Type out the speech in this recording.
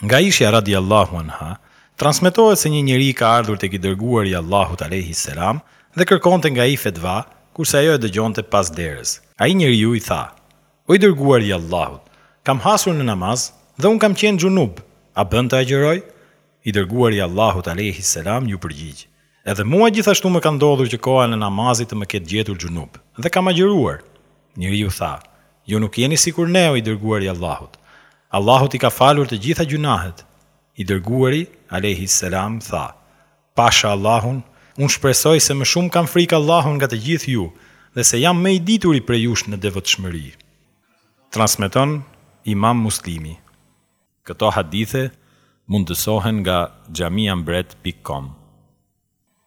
Nga Aishja radijallahu anha, transmetohet se një njeri ka ardhur tek i Dërguari i Allahut alejhi selam dhe kërkonte nga ai fetva, kurse ajo e dëgjonte pas derës. Ai njeriu i tha, O i Dërguari i Allahut, kam hasur në namaz dhe unë kam qenë xhunub, a bën të agjëroj? I Dërguari i Allahut alejhi selam iu përgjigj, Edhe mua gjithashtu më ka ndodhur që koha e namazit të më ketë gjetur xhunub, dhe kam agjëruar. Njeriu tha, Ju nuk jeni sikur ne, o i Dërguari i Allahut. Allahu t'i ka falur të gjitha gjynahet. I Dërguari, alejhi selam, tha, Pasha Allahun, unë shpresoj se më shumë kam frikë Allahun nga të gjithë ju dhe se jam më i dituri prej jush në devotshmëri. Transmeton Imam Muslimi. Këto hadithe mundësohen nga xhamiambret pikë com.